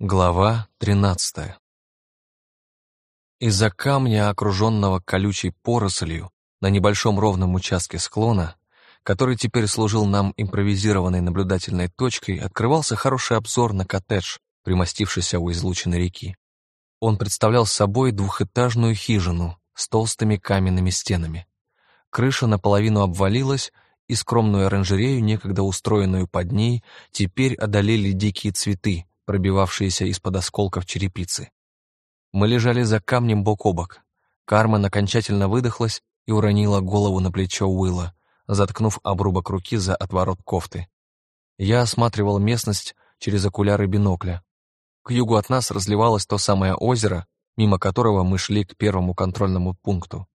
Глава 13 Из-за камня, окруженного колючей порослью, на небольшом ровном участке склона, который теперь служил нам импровизированной наблюдательной точкой, открывался хороший обзор на коттедж, примостившийся у излученной реки. Он представлял собой двухэтажную хижину с толстыми каменными стенами. Крыша наполовину обвалилась, и скромную оранжерею, некогда устроенную под ней, теперь одолели дикие цветы, пробивавшиеся из-под осколков черепицы. Мы лежали за камнем бок о бок. Кармен окончательно выдохлась и уронила голову на плечо Уилла, заткнув обрубок руки за отворот кофты. Я осматривал местность через окуляры бинокля. К югу от нас разливалось то самое озеро, мимо которого мы шли к первому контрольному пункту.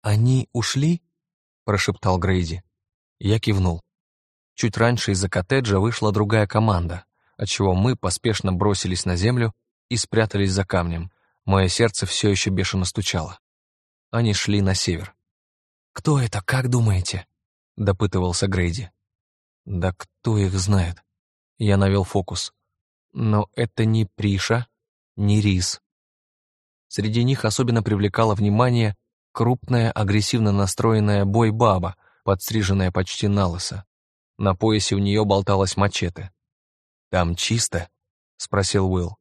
«Они ушли?» — прошептал Грейди. Я кивнул. Чуть раньше из-за коттеджа вышла другая команда отчего мы поспешно бросились на землю и спрятались за камнем. Мое сердце все еще бешено стучало. Они шли на север. «Кто это, как думаете?» — допытывался Грейди. «Да кто их знает?» Я навел фокус. «Но это не Приша, не Рис». Среди них особенно привлекало внимание крупная, агрессивно настроенная бой-баба, подстриженная почти на лысо. На поясе у нее болталась мачете. «Там чисто?» — спросил Уилл.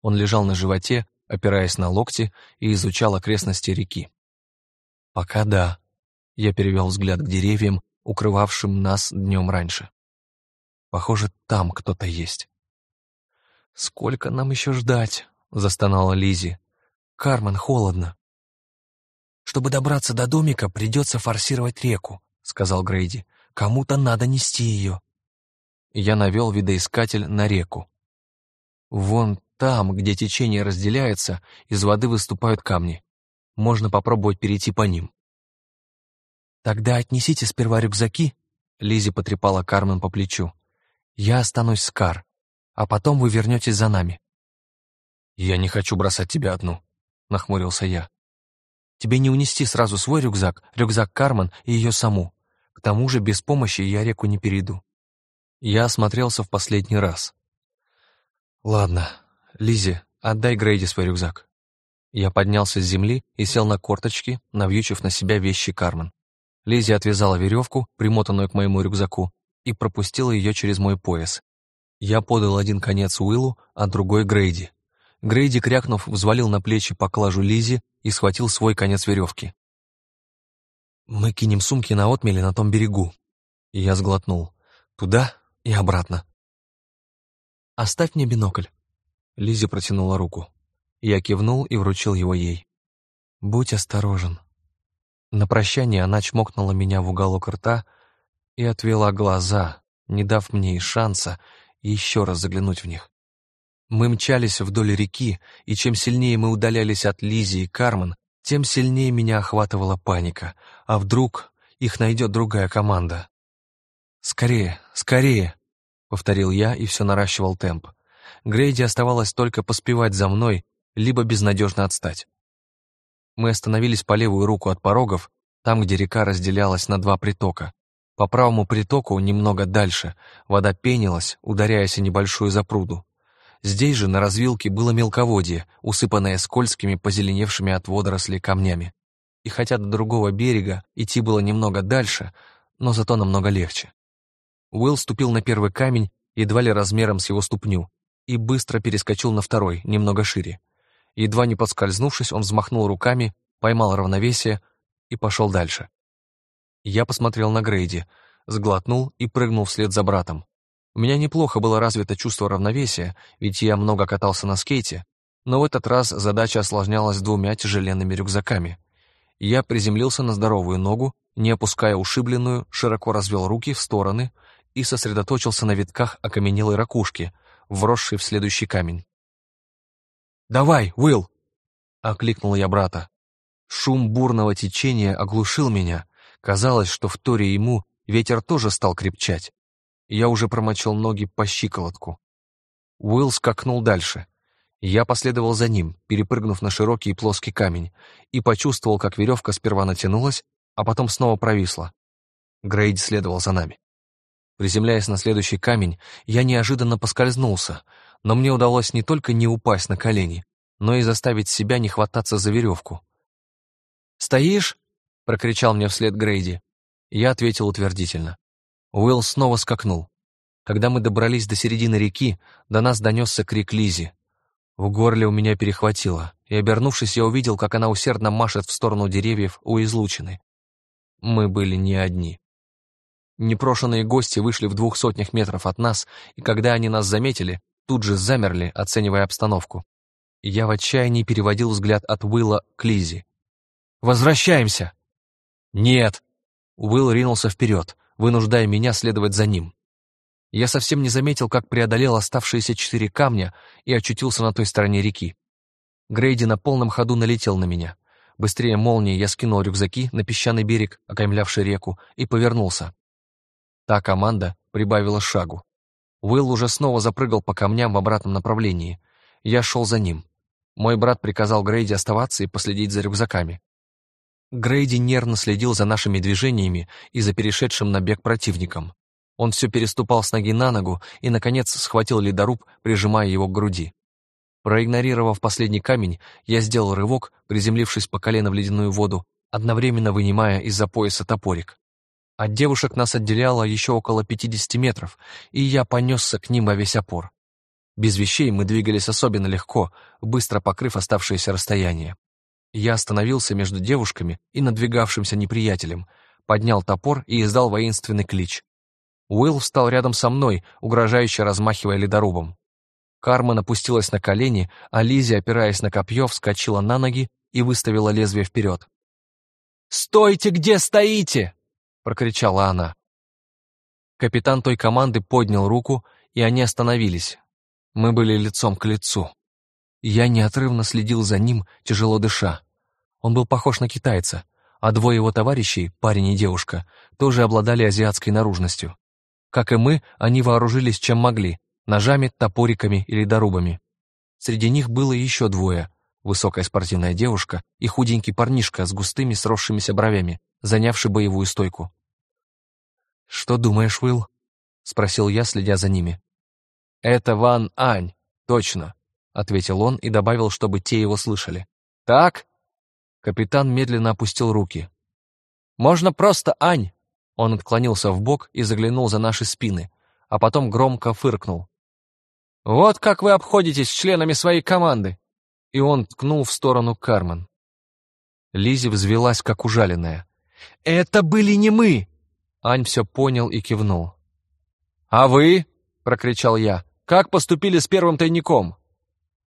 Он лежал на животе, опираясь на локти, и изучал окрестности реки. «Пока да», — я перевел взгляд к деревьям, укрывавшим нас днем раньше. «Похоже, там кто-то есть». «Сколько нам еще ждать?» — застонала Лизи. «Кармен, холодно». «Чтобы добраться до домика, придется форсировать реку», — сказал Грейди. «Кому-то надо нести ее» я навел видоискатель на реку. Вон там, где течение разделяется, из воды выступают камни. Можно попробовать перейти по ним. «Тогда отнесите сперва рюкзаки», — Лизи потрепала Кармен по плечу. «Я останусь с Кар, а потом вы вернетесь за нами». «Я не хочу бросать тебя одну», — нахмурился я. «Тебе не унести сразу свой рюкзак, рюкзак Кармен и ее саму. К тому же без помощи я реку не перейду». Я осмотрелся в последний раз. «Ладно, Лизи, отдай Грейди свой рюкзак». Я поднялся с земли и сел на корточки, навьючив на себя вещи Кармен. Лизи отвязала веревку, примотанную к моему рюкзаку, и пропустила ее через мой пояс. Я подал один конец Уиллу, а другой Грейди. Грейди, крякнув, взвалил на плечи поклажу Лизи и схватил свой конец веревки. «Мы кинем сумки на отмеле на том берегу». И я сглотнул. «Туда и обратно. «Оставь мне бинокль». Лизи протянула руку. Я кивнул и вручил его ей. «Будь осторожен». На прощание она чмокнула меня в уголок рта и отвела глаза, не дав мне и шанса еще раз заглянуть в них. Мы мчались вдоль реки, и чем сильнее мы удалялись от Лизи и Кармен, тем сильнее меня охватывала паника. А вдруг их найдет другая команда? «Скорее, скорее!» — повторил я и все наращивал темп. Грейди оставалось только поспевать за мной, либо безнадежно отстать. Мы остановились по левую руку от порогов, там, где река разделялась на два притока. По правому притоку, немного дальше, вода пенилась, ударяясь о небольшую запруду. Здесь же, на развилке, было мелководье, усыпанное скользкими, позеленевшими от водорослей камнями. И хотя до другого берега идти было немного дальше, но зато намного легче. Уилл ступил на первый камень, едва ли размером с его ступню, и быстро перескочил на второй, немного шире. Едва не подскользнувшись, он взмахнул руками, поймал равновесие и пошел дальше. Я посмотрел на Грейди, сглотнул и прыгнул вслед за братом. У меня неплохо было развито чувство равновесия, ведь я много катался на скейте, но в этот раз задача осложнялась двумя тяжеленными рюкзаками. Я приземлился на здоровую ногу, не опуская ушибленную, широко развел руки в стороны, и сосредоточился на витках окаменелой ракушки, вросшей в следующий камень. «Давай, Уилл!» — окликнул я брата. Шум бурного течения оглушил меня. Казалось, что в торе ему ветер тоже стал крепчать. Я уже промочил ноги по щиколотку. Уилл скакнул дальше. Я последовал за ним, перепрыгнув на широкий и плоский камень, и почувствовал, как веревка сперва натянулась, а потом снова провисла. Грейд следовал за нами. Приземляясь на следующий камень, я неожиданно поскользнулся, но мне удалось не только не упасть на колени, но и заставить себя не хвататься за веревку. «Стоишь?» — прокричал мне вслед Грейди. Я ответил утвердительно. Уилл снова скакнул. Когда мы добрались до середины реки, до нас донесся крик Лизи. В горле у меня перехватило, и, обернувшись, я увидел, как она усердно машет в сторону деревьев у излучины. Мы были не одни. Непрошенные гости вышли в двух сотнях метров от нас, и когда они нас заметили, тут же замерли, оценивая обстановку. Я в отчаянии переводил взгляд от Уилла к Лизи. «Возвращаемся!» «Нет!» Уилл ринулся вперед, вынуждая меня следовать за ним. Я совсем не заметил, как преодолел оставшиеся четыре камня и очутился на той стороне реки. Грейди на полном ходу налетел на меня. Быстрее молнии я скинул рюкзаки на песчаный берег, окаймлявший реку, и повернулся. Та команда прибавила шагу. Уилл уже снова запрыгал по камням в обратном направлении. Я шел за ним. Мой брат приказал Грейди оставаться и последить за рюкзаками. Грейди нервно следил за нашими движениями и за перешедшим на бег противником. Он все переступал с ноги на ногу и, наконец, схватил ледоруб, прижимая его к груди. Проигнорировав последний камень, я сделал рывок, приземлившись по колено в ледяную воду, одновременно вынимая из-за пояса топорик. От девушек нас отделяло еще около 50 метров, и я понесся к ним во весь опор. Без вещей мы двигались особенно легко, быстро покрыв оставшееся расстояние. Я остановился между девушками и надвигавшимся неприятелем, поднял топор и издал воинственный клич. Уилл встал рядом со мной, угрожающе размахивая ледорубом. Кармен опустилась на колени, а Лизи, опираясь на копье, вскочила на ноги и выставила лезвие вперед. «Стойте, где стоите!» — прокричала она. Капитан той команды поднял руку, и они остановились. Мы были лицом к лицу. Я неотрывно следил за ним, тяжело дыша. Он был похож на китайца, а двое его товарищей, парень и девушка, тоже обладали азиатской наружностью. Как и мы, они вооружились чем могли – ножами, топориками или дорубами. Среди них было еще двое – высокая спортивная девушка и худенький парнишка с густыми сросшимися бровями, занявший боевую стойку. «Что думаешь, Уилл?» — спросил я, следя за ними. «Это Ван Ань, точно», — ответил он и добавил, чтобы те его слышали. «Так?» Капитан медленно опустил руки. «Можно просто Ань», он отклонился в бок и заглянул за наши спины, а потом громко фыркнул. «Вот как вы обходитесь с членами своей команды!» И он ткнул в сторону Кармен. Лизи взвелась, как ужаленная. «Это были не мы!» Ань все понял и кивнул. «А вы?» — прокричал я. «Как поступили с первым тайником?»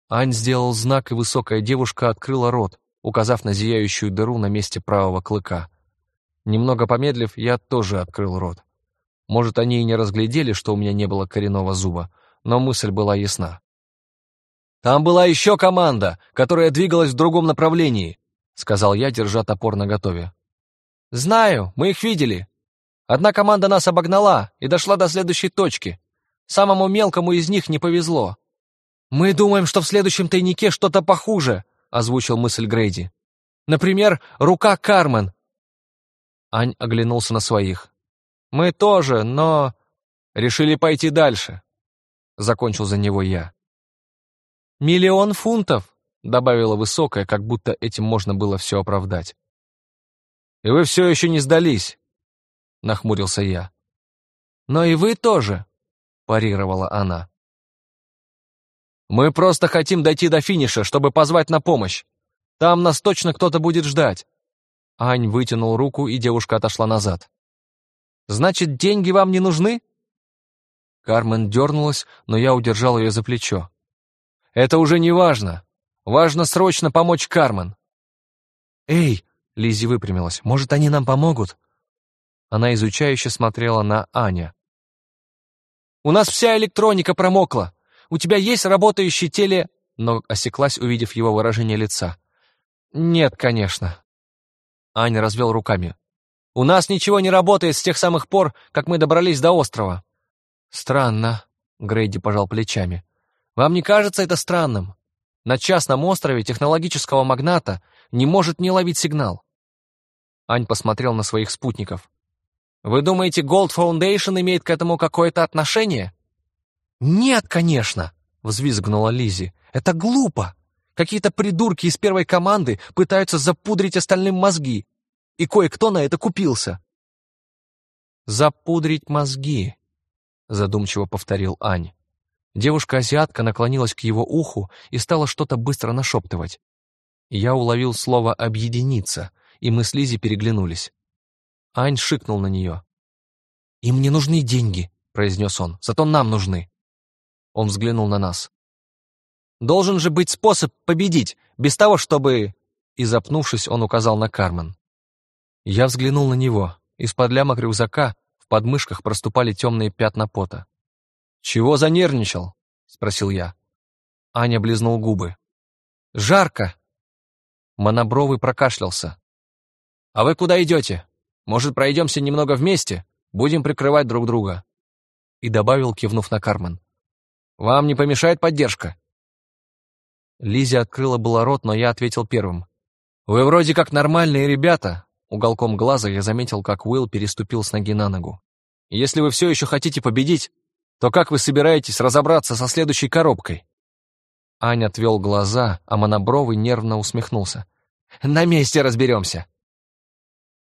Ань сделал знак, и высокая девушка открыла рот, указав на зияющую дыру на месте правого клыка. Немного помедлив, я тоже открыл рот. Может, они и не разглядели, что у меня не было коренного зуба, но мысль была ясна. «Там была еще команда, которая двигалась в другом направлении», сказал я, держа топор наготове. «Знаю, мы их видели. Одна команда нас обогнала и дошла до следующей точки. Самому мелкому из них не повезло. Мы думаем, что в следующем тайнике что-то похуже», озвучил мысль Грейди. «Например, рука Кармен, Ань оглянулся на своих. «Мы тоже, но...» «Решили пойти дальше», — закончил за него я. «Миллион фунтов», — добавила высокая, как будто этим можно было все оправдать. «И вы все еще не сдались», — нахмурился я. «Но и вы тоже», — парировала она. «Мы просто хотим дойти до финиша, чтобы позвать на помощь. Там нас точно кто-то будет ждать. Ань вытянул руку, и девушка отошла назад. «Значит, деньги вам не нужны?» Кармен дернулась, но я удержал ее за плечо. «Это уже не важно. Важно срочно помочь Кармен». «Эй!» — Лизи выпрямилась. «Может, они нам помогут?» Она изучающе смотрела на Аня. «У нас вся электроника промокла. У тебя есть работающий теле...» Но осеклась, увидев его выражение лица. «Нет, конечно. Аня развел руками. «У нас ничего не работает с тех самых пор, как мы добрались до острова». «Странно», — Грейди пожал плечами. «Вам не кажется это странным? На частном острове технологического магната не может не ловить сигнал». Ань посмотрел на своих спутников. «Вы думаете, Gold Foundation имеет к этому какое-то отношение?» «Нет, конечно!» — взвизгнула Лизи. «Это глупо! Какие-то придурки из первой команды пытаются запудрить остальным мозги, и кое-кто на это купился». «Запудрить мозги», — задумчиво повторил Ань. Девушка-азиатка наклонилась к его уху и стала что-то быстро нашептывать. Я уловил слово «объединиться», и мы с Лизи переглянулись. Ань шикнул на нее. «Им не нужны деньги», — произнес он, — «зато нам нужны». Он взглянул на нас. «Должен же быть способ победить, без того, чтобы...» И запнувшись, он указал на Кармен. Я взглянул на него. Из-под лямок рюкзака в подмышках проступали темные пятна пота. «Чего занервничал?» — спросил я. Аня облизнул губы. «Жарко!» Монобровый прокашлялся. «А вы куда идете? Может, пройдемся немного вместе? Будем прикрывать друг друга». И добавил, кивнув на Кармен. «Вам не помешает поддержка?» Лизи открыла было рот, но я ответил первым. «Вы вроде как нормальные ребята». Уголком глаза я заметил, как Уилл переступил с ноги на ногу. «Если вы все еще хотите победить, то как вы собираетесь разобраться со следующей коробкой?» Аня отвел глаза, а Монобровый нервно усмехнулся. «На месте разберемся!»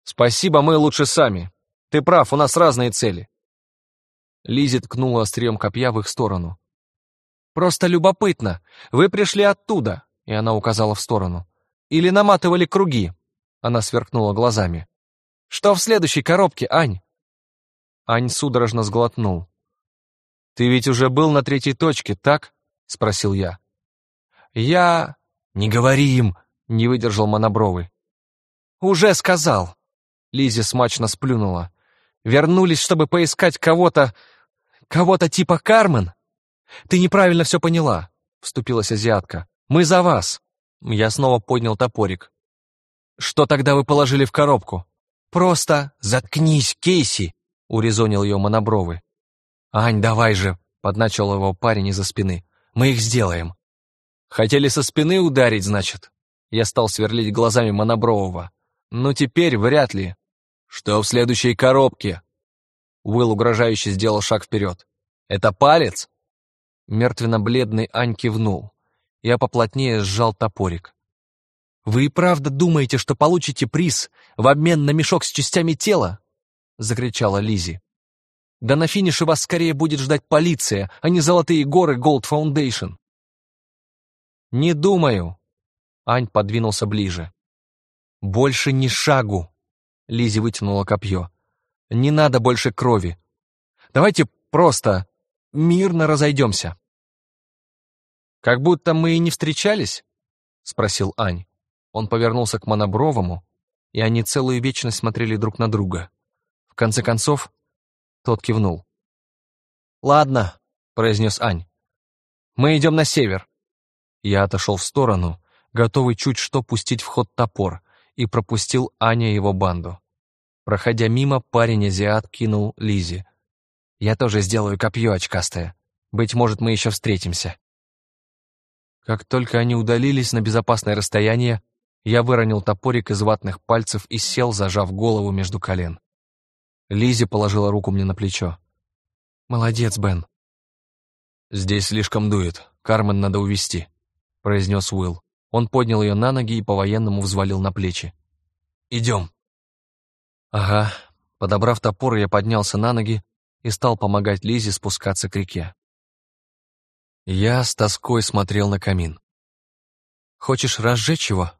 «Спасибо, мы лучше сами. Ты прав, у нас разные цели». Лизи ткнула острием копья в их сторону. «Просто любопытно. Вы пришли оттуда», — и она указала в сторону. «Или наматывали круги?» — она сверкнула глазами. «Что в следующей коробке, Ань?» Ань судорожно сглотнул. «Ты ведь уже был на третьей точке, так?» — спросил я. «Я...» «Не говори им!» — не выдержал Монобровый. «Уже сказал!» — Лиза смачно сплюнула. «Вернулись, чтобы поискать кого-то... кого-то типа Кармен?» «Ты неправильно все поняла», — вступилась азиатка. «Мы за вас!» Я снова поднял топорик. «Что тогда вы положили в коробку?» «Просто заткнись, Кейси!» — урезонил ее Монобровый. «Ань, давай же!» — подначил его парень из-за спины. «Мы их сделаем!» «Хотели со спины ударить, значит?» Я стал сверлить глазами Монобрового. «Ну теперь вряд ли». «Что в следующей коробке?» Уилл угрожающе сделал шаг вперед. «Это палец?» Мертвенно-бледный Ань кивнул. Я поплотнее сжал топорик. «Вы и правда думаете, что получите приз в обмен на мешок с частями тела?» — закричала Лизи. Да на финише вас скорее будет ждать полиция, а не золотые горы Gold Foundation. Не думаю. Ань подвинулся ближе. Больше ни шагу. Лизи вытянула копье. Не надо больше крови. Давайте просто мирно разойдемся. Как будто мы и не встречались? Спросил Ань. Он повернулся к Монобровому, и они целую вечность смотрели друг на друга. В конце концов, тот кивнул. «Ладно», — произнес Ань. «Мы идем на север». Я отошел в сторону, готовый чуть что пустить в ход топор, и пропустил Аня его банду. Проходя мимо, парень-азиат кинул Лизе. «Я тоже сделаю копье очкастое. Быть может, мы еще встретимся». Как только они удалились на безопасное расстояние, я выронил топорик из ватных пальцев и сел, зажав голову между колен. Лизи положила руку мне на плечо. «Молодец, Бен». «Здесь слишком дует. Кармен надо увести, произнес Уилл. Он поднял ее на ноги и по-военному взвалил на плечи. «Идем». «Ага». Подобрав топор, я поднялся на ноги и стал помогать Лизе спускаться к реке. Я с тоской смотрел на камин. «Хочешь разжечь его?»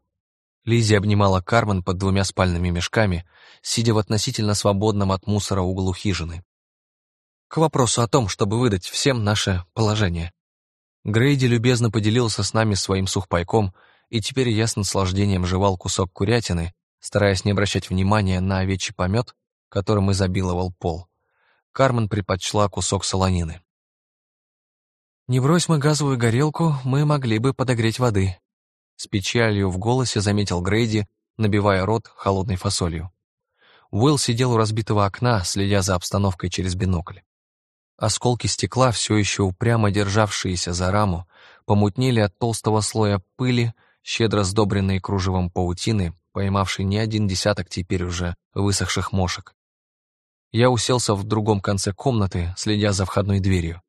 Лизи обнимала Кармен под двумя спальными мешками, сидя в относительно свободном от мусора углу хижины. К вопросу о том, чтобы выдать всем наше положение. Грейди любезно поделился с нами своим сухпайком, и теперь я с наслаждением жевал кусок курятины, стараясь не обращать внимания на овечий помет, которым изобиловал пол. Кармен предпочла кусок солонины. «Не брось мы газовую горелку, мы могли бы подогреть воды», с печалью в голосе заметил Грейди, набивая рот холодной фасолью. Уилл сидел у разбитого окна, следя за обстановкой через бинокль. Осколки стекла, все еще упрямо державшиеся за раму, помутнели от толстого слоя пыли, щедро сдобренной кружевом паутины, поймавшей не один десяток теперь уже высохших мошек. Я уселся в другом конце комнаты, следя за входной дверью.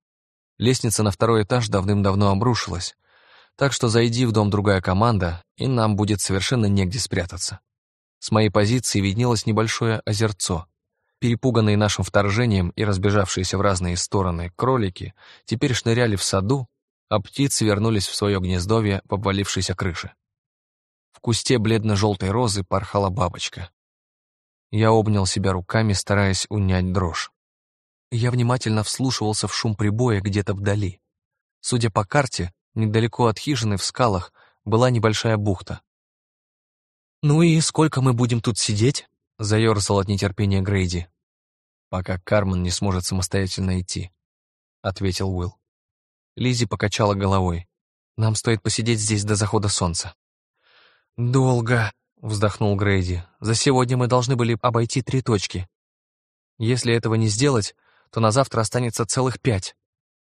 Лестница на второй этаж давным-давно обрушилась, так что зайди в дом другая команда, и нам будет совершенно негде спрятаться. С моей позиции виднелось небольшое озерцо. Перепуганные нашим вторжением и разбежавшиеся в разные стороны кролики теперь шныряли в саду, а птицы вернулись в свое гнездовье по обвалившейся крыше. В кусте бледно-желтой розы порхала бабочка. Я обнял себя руками, стараясь унять дрожь. Я внимательно вслушивался в шум прибоя где-то вдали. Судя по карте, недалеко от хижины в скалах была небольшая бухта. «Ну и сколько мы будем тут сидеть?» — заерзал от нетерпения Грейди. «Пока Кармен не сможет самостоятельно идти», — ответил Уилл. Лизи покачала головой. «Нам стоит посидеть здесь до захода солнца». «Долго», — вздохнул Грейди. «За сегодня мы должны были обойти три точки. Если этого не сделать, то на завтра останется целых пять.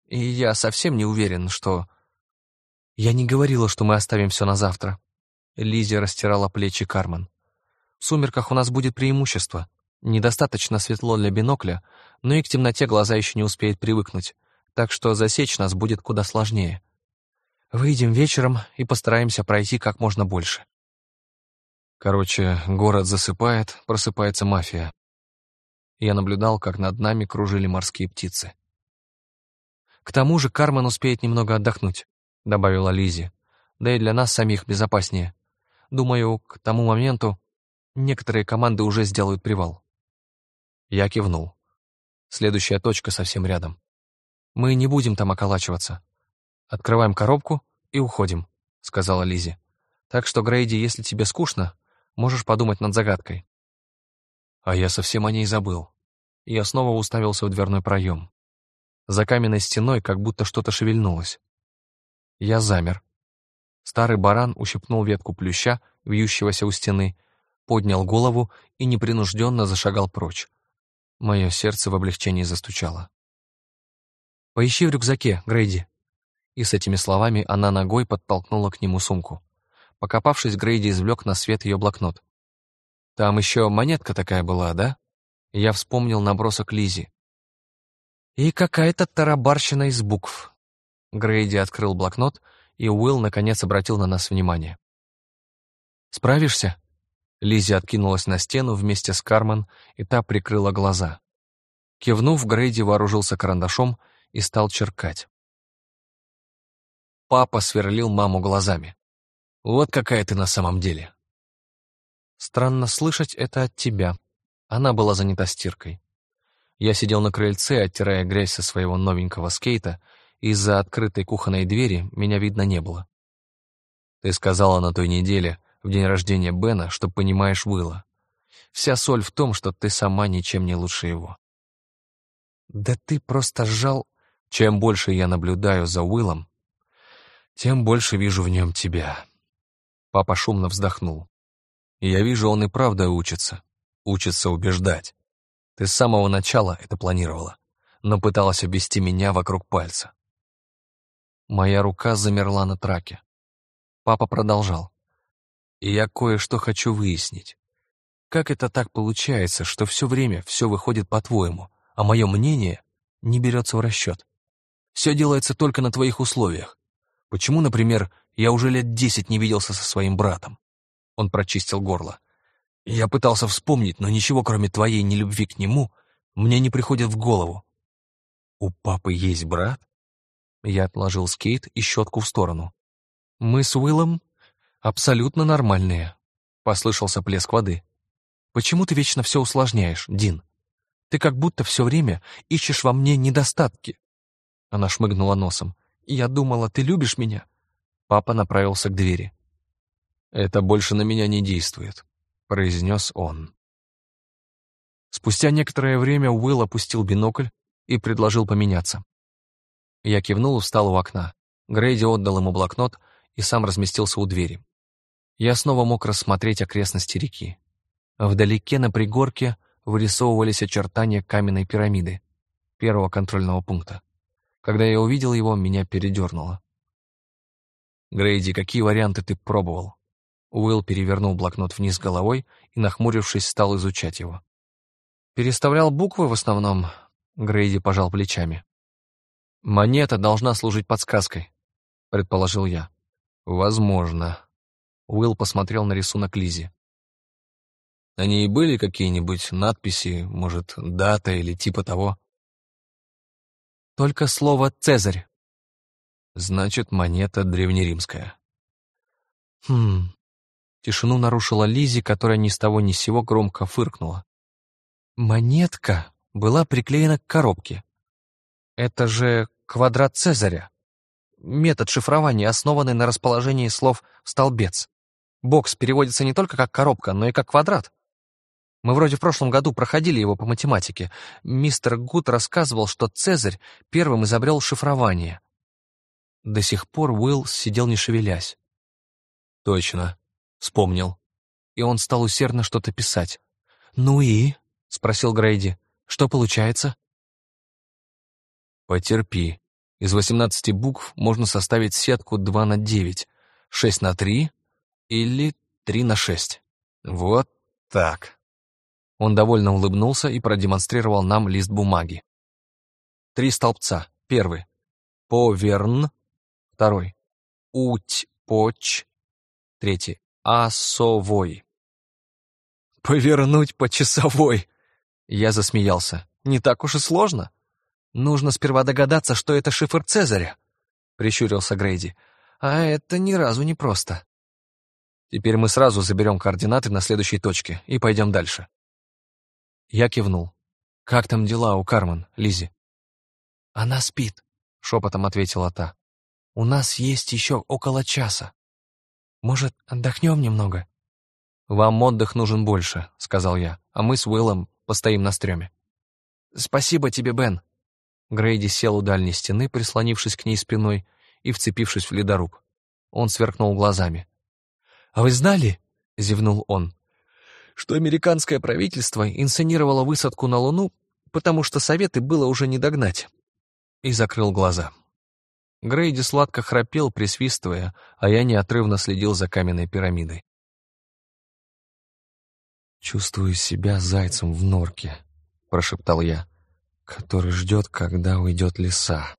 И я совсем не уверен, что...» «Я не говорила, что мы оставим все на завтра». Лизи растирала плечи Кармен. «В сумерках у нас будет преимущество. Недостаточно светло для бинокля, но и к темноте глаза еще не успеют привыкнуть, так что засечь нас будет куда сложнее. Выйдем вечером и постараемся пройти как можно больше. Короче, город засыпает, просыпается мафия. Я наблюдал, как над нами кружили морские птицы. К тому же Кармен успеет немного отдохнуть, добавила Лизи. Да и для нас самих безопаснее. Думаю, к тому моменту некоторые команды уже сделают привал. Я кивнул. Следующая точка совсем рядом. Мы не будем там околачиваться. Открываем коробку и уходим, сказала Лизи. Так что, Грейди, если тебе скучно, можешь подумать над загадкой. А я совсем о ней забыл. Я снова уставился в дверной проем. За каменной стеной как будто что-то шевельнулось. Я замер. Старый баран ущипнул ветку плюща, вьющегося у стены, поднял голову и непринужденно зашагал прочь. Мое сердце в облегчении застучало. «Поищи в рюкзаке, Грейди». И с этими словами она ногой подтолкнула к нему сумку. Покопавшись, Грейди извлек на свет ее блокнот. «Там еще монетка такая была, да?» Я вспомнил набросок Лизи. «И какая-то тарабарщина из букв». Грейди открыл блокнот, и Уилл наконец обратил на нас внимание. «Справишься?» Лизи откинулась на стену вместе с Кармен, и та прикрыла глаза. Кивнув, Грейди вооружился карандашом и стал черкать. Папа сверлил маму глазами. «Вот какая ты на самом деле!» Странно слышать это от тебя. Она была занята стиркой. Я сидел на крыльце, оттирая грязь со своего новенького скейта, и из-за открытой кухонной двери меня видно не было. Ты сказала на той неделе, в день рождения Бена, что понимаешь Уилла. Вся соль в том, что ты сама ничем не лучше его. Да ты просто жал... Чем больше я наблюдаю за Уиллом, тем больше вижу в нем тебя. Папа шумно вздохнул. И я вижу, он и правда учится. Учится убеждать. Ты с самого начала это планировала, но пыталась обвести меня вокруг пальца. Моя рука замерла на траке. Папа продолжал. И я кое-что хочу выяснить. Как это так получается, что все время все выходит по-твоему, а мое мнение не берется в расчет? Все делается только на твоих условиях. Почему, например, я уже лет десять не виделся со своим братом? Он прочистил горло. Я пытался вспомнить, но ничего, кроме твоей нелюбви к нему, мне не приходит в голову. У папы есть брат? Я отложил скейт и щетку в сторону. Мы с Уиллом абсолютно нормальные. Послышался плеск воды. Почему ты вечно все усложняешь, Дин? Ты как будто все время ищешь во мне недостатки. Она шмыгнула носом. «Я думала, ты любишь меня?» Папа направился к двери. «Это больше на меня не действует», — произнес он. Спустя некоторое время Уилл опустил бинокль и предложил поменяться. Я кивнул и встал у окна. Грейди отдал ему блокнот и сам разместился у двери. Я снова мог рассмотреть окрестности реки. Вдалеке на пригорке вырисовывались очертания каменной пирамиды, первого контрольного пункта. Когда я увидел его, меня передернуло. «Грейди, какие варианты ты пробовал?» Уилл перевернул блокнот вниз головой и, нахмурившись, стал изучать его. «Переставлял буквы в основном», — Грейди пожал плечами. Монета должна служить подсказкой, предположил я. Возможно. Уилл посмотрел на рисунок Лизи. На ней были какие-нибудь надписи, может, дата или типа того? Только слово «Цезарь». Значит, монета древнеримская. Хм. Тишину нарушила Лизи, которая ни с того ни с сего громко фыркнула. Монетка была приклеена к коробке. Это же квадрат Цезаря. Метод шифрования, основанный на расположении слов «столбец». Бокс переводится не только как коробка, но и как квадрат. Мы вроде в прошлом году проходили его по математике. Мистер Гуд рассказывал, что Цезарь первым изобрел шифрование. До сих пор Уилл сидел не шевелясь. «Точно», — вспомнил. И он стал усердно что-то писать. «Ну и?» — спросил Грейди. «Что получается?» «Потерпи. Из 18 букв можно составить сетку 2 на 9, 6 на 3 или 3 на 6. Вот так». Он довольно улыбнулся и продемонстрировал нам лист бумаги. Три столбца. Первый. Поверн. Второй. Уть-поч. Третий. Асовой. «Повернуть по часовой!» Я засмеялся. «Не так уж и сложно. Нужно сперва догадаться, что это шифр Цезаря», — прищурился Грейди. «А это ни разу не просто». «Теперь мы сразу заберем координаты на следующей точке и пойдем дальше». Я кивнул. «Как там дела у Кармен, Лизи? «Она спит», — шепотом ответила та. «У нас есть еще около часа. Может, отдохнем немного?» «Вам отдых нужен больше», — сказал я, «а мы с Уиллом постоим на стреме». «Спасибо тебе, Бен». Грейди сел у дальней стены, прислонившись к ней спиной и вцепившись в ледоруб. Он сверкнул глазами. «А вы знали?» — зевнул он что американское правительство инсценировало высадку на Луну, потому что Советы было уже не догнать. И закрыл глаза. Грейди сладко храпел, присвистывая, а я неотрывно следил за каменной пирамидой. «Чувствую себя зайцем в норке», — прошептал я, «который ждет, когда уйдет лиса.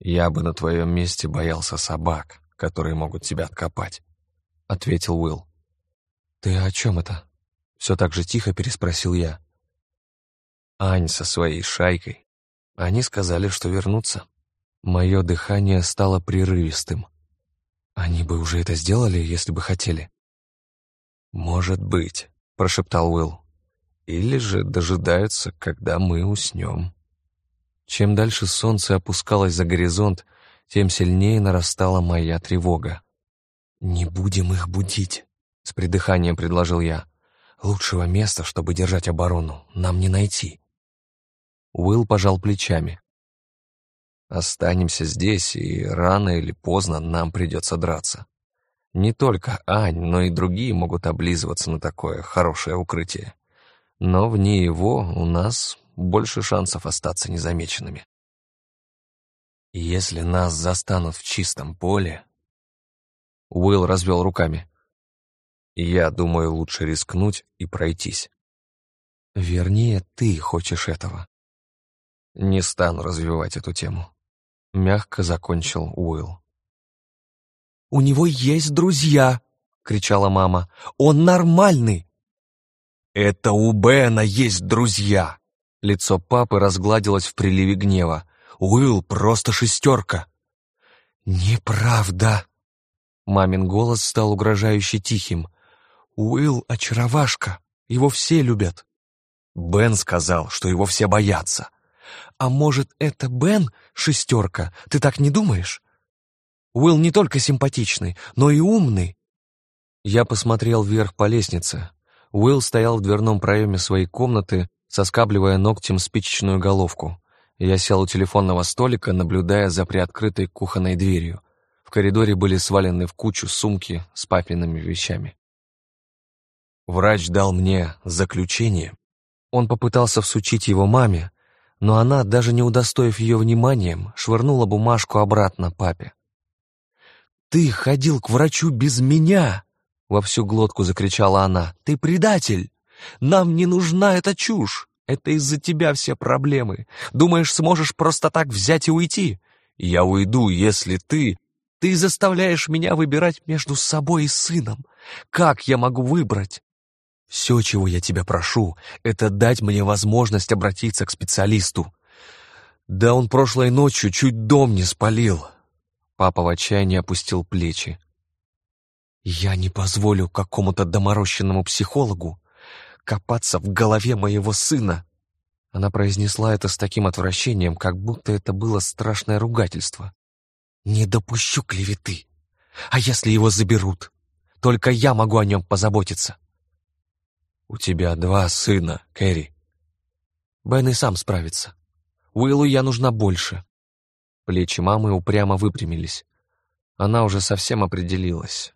Я бы на твоем месте боялся собак, которые могут тебя откопать», — ответил Уилл. «Ты о чем это?» Все так же тихо переспросил я. Ань со своей шайкой. Они сказали, что вернутся. Мое дыхание стало прерывистым. Они бы уже это сделали, если бы хотели. «Может быть», — прошептал Уилл. «Или же дожидаются, когда мы уснем». Чем дальше солнце опускалось за горизонт, тем сильнее нарастала моя тревога. «Не будем их будить», — с придыханием предложил я. Лучшего места, чтобы держать оборону, нам не найти. Уилл пожал плечами. Останемся здесь, и рано или поздно нам придется драться. Не только Ань, но и другие могут облизываться на такое хорошее укрытие. Но вне его у нас больше шансов остаться незамеченными. Если нас застанут в чистом поле... Уилл развел руками. Я думаю, лучше рискнуть и пройтись. Вернее, ты хочешь этого. Не стану развивать эту тему. Мягко закончил Уилл. «У него есть друзья!» — кричала мама. «Он нормальный!» «Это у Бена есть друзья!» Лицо папы разгладилось в приливе гнева. «Уилл просто шестерка!» «Неправда!» Мамин голос стал угрожающе тихим. Уилл — очаровашка, его все любят. Бен сказал, что его все боятся. А может, это Бен шестерка, ты так не думаешь? Уилл не только симпатичный, но и умный. Я посмотрел вверх по лестнице. Уилл стоял в дверном проеме своей комнаты, соскабливая ногтем спичечную головку. Я сел у телефонного столика, наблюдая за приоткрытой кухонной дверью. В коридоре были свалены в кучу сумки с папиными вещами. Врач дал мне заключение. Он попытался всучить его маме, но она, даже не удостоив ее вниманием, швырнула бумажку обратно папе. «Ты ходил к врачу без меня!» — во всю глотку закричала она. «Ты предатель! Нам не нужна эта чушь! Это из-за тебя все проблемы. Думаешь, сможешь просто так взять и уйти? Я уйду, если ты... Ты заставляешь меня выбирать между собой и сыном. Как я могу выбрать? Все, чего я тебя прошу, это дать мне возможность обратиться к специалисту. Да он прошлой ночью чуть дом не спалил. Папа в отчаянии опустил плечи. Я не позволю какому-то доморощенному психологу копаться в голове моего сына. Она произнесла это с таким отвращением, как будто это было страшное ругательство. Не допущу клеветы. А если его заберут? Только я могу о нем позаботиться. У тебя два сына, Кэрри. Бен и сам справится. Уиллу я нужна больше. Плечи мамы упрямо выпрямились. Она уже совсем определилась.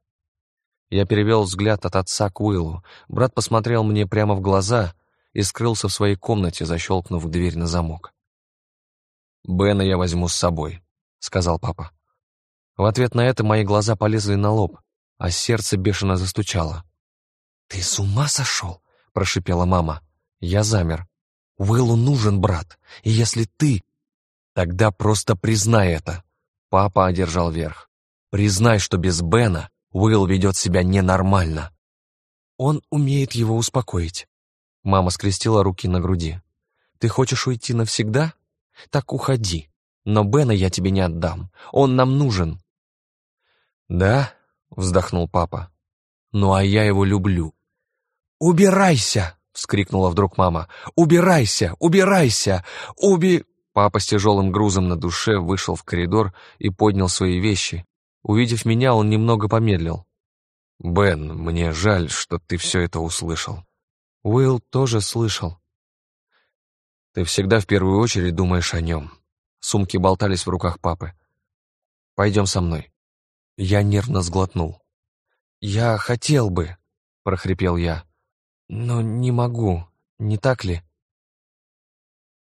Я перевел взгляд от отца к Уиллу. Брат посмотрел мне прямо в глаза и скрылся в своей комнате, защелкнув дверь на замок. «Бена я возьму с собой», — сказал папа. В ответ на это мои глаза полезли на лоб, а сердце бешено застучало. «Ты с ума сошел?» — прошипела мама. Я замер. «Уиллу нужен брат, и если ты...» «Тогда просто признай это!» Папа одержал верх. «Признай, что без Бена Уилл ведет себя ненормально. Он умеет его успокоить. Мама скрестила руки на груди. Ты хочешь уйти навсегда? Так уходи. Но Бена я тебе не отдам. Он нам нужен. Да, вздохнул папа. Ну а я его люблю. Убирайся! вскрикнула вдруг мама. «Убирайся! Убирайся! Уби...» Папа с тяжелым грузом на душе вышел в коридор и поднял свои вещи, Увидев меня, он немного помедлил. «Бен, мне жаль, что ты все это услышал». Уилл тоже слышал. «Ты всегда в первую очередь думаешь о нем». Сумки болтались в руках папы. «Пойдем со мной». Я нервно сглотнул. «Я хотел бы», — прохрипел я. «Но не могу, не так ли?»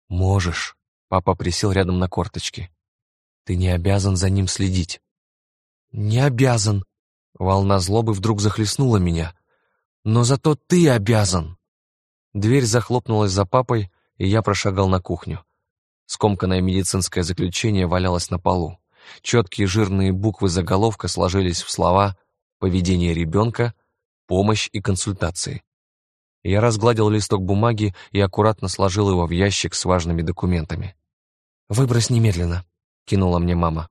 «Можешь», — папа присел рядом на корточки. «Ты не обязан за ним следить. «Не обязан». Волна злобы вдруг захлестнула меня. «Но зато ты обязан». Дверь захлопнулась за папой, и я прошагал на кухню. Скомканное медицинское заключение валялось на полу. Четкие жирные буквы заголовка сложились в слова «Поведение ребенка», «Помощь и консультации». Я разгладил листок бумаги и аккуратно сложил его в ящик с важными документами. «Выбрось немедленно», — кинула мне мама.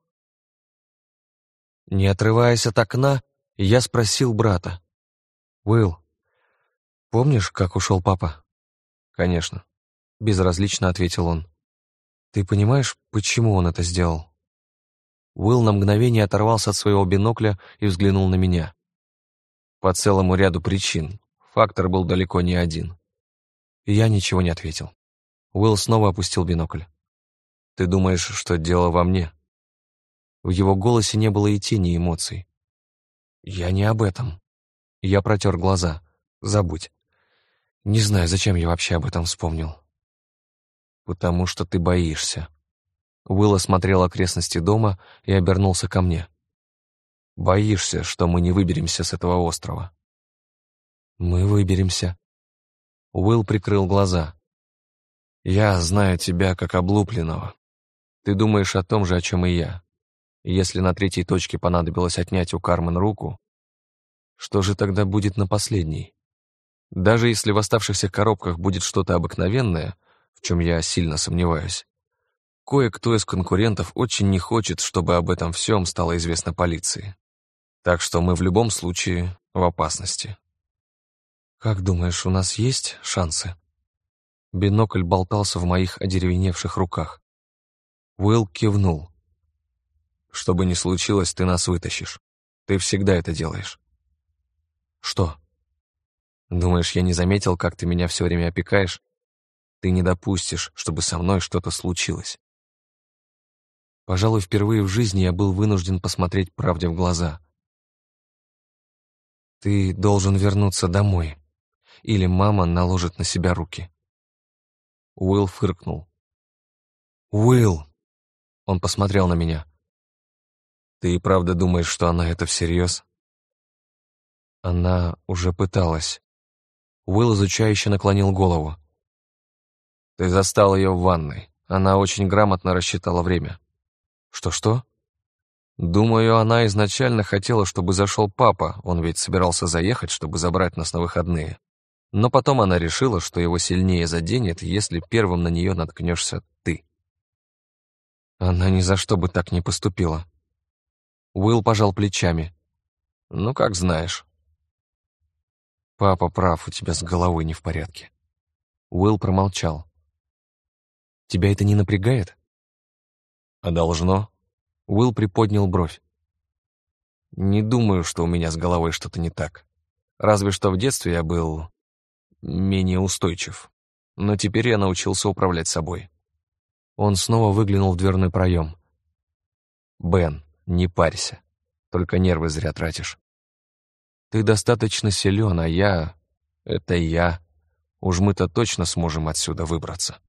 Не отрываясь от окна, я спросил брата. «Уилл, помнишь, как ушел папа?» «Конечно», — безразлично ответил он. «Ты понимаешь, почему он это сделал?» Уилл на мгновение оторвался от своего бинокля и взглянул на меня. По целому ряду причин. Фактор был далеко не один. я ничего не ответил. Уилл снова опустил бинокль. «Ты думаешь, что дело во мне?» В его голосе не было и тени эмоций. «Я не об этом». Я протер глаза. «Забудь. Не знаю, зачем я вообще об этом вспомнил». «Потому что ты боишься». Уилл осмотрел окрестности дома и обернулся ко мне. «Боишься, что мы не выберемся с этого острова?» «Мы выберемся». Уилл прикрыл глаза. «Я знаю тебя как облупленного. Ты думаешь о том же, о чем и я. Если на третьей точке понадобилось отнять у Кармен руку, что же тогда будет на последней? Даже если в оставшихся коробках будет что-то обыкновенное, в чем я сильно сомневаюсь, кое-кто из конкурентов очень не хочет, чтобы об этом всем стало известно полиции. Так что мы в любом случае в опасности. «Как думаешь, у нас есть шансы?» Бинокль болтался в моих одеревеневших руках. Уилл кивнул. Что бы ни случилось, ты нас вытащишь. Ты всегда это делаешь. Что? Думаешь, я не заметил, как ты меня все время опекаешь? Ты не допустишь, чтобы со мной что-то случилось. Пожалуй, впервые в жизни я был вынужден посмотреть правде в глаза. Ты должен вернуться домой, или мама наложит на себя руки. Уилл фыркнул. «Уилл!» Он посмотрел на меня. Ты и правда думаешь, что она это всерьез? Она уже пыталась. Уилл изучающе наклонил голову. Ты застал ее в ванной. Она очень грамотно рассчитала время. Что-что? Думаю, она изначально хотела, чтобы зашел папа, он ведь собирался заехать, чтобы забрать нас на выходные. Но потом она решила, что его сильнее заденет, если первым на нее наткнешься ты. Она ни за что бы так не поступила. Уилл пожал плечами. Ну, как знаешь. Папа прав, у тебя с головой не в порядке. Уилл промолчал. Тебя это не напрягает? А должно? Уилл приподнял бровь. Не думаю, что у меня с головой что-то не так. Разве что в детстве я был менее устойчив. Но теперь я научился управлять собой. Он снова выглянул в дверной проем. «Бен, не парься. Только нервы зря тратишь. Ты достаточно силен, а я... Это я. Уж мы-то точно сможем отсюда выбраться».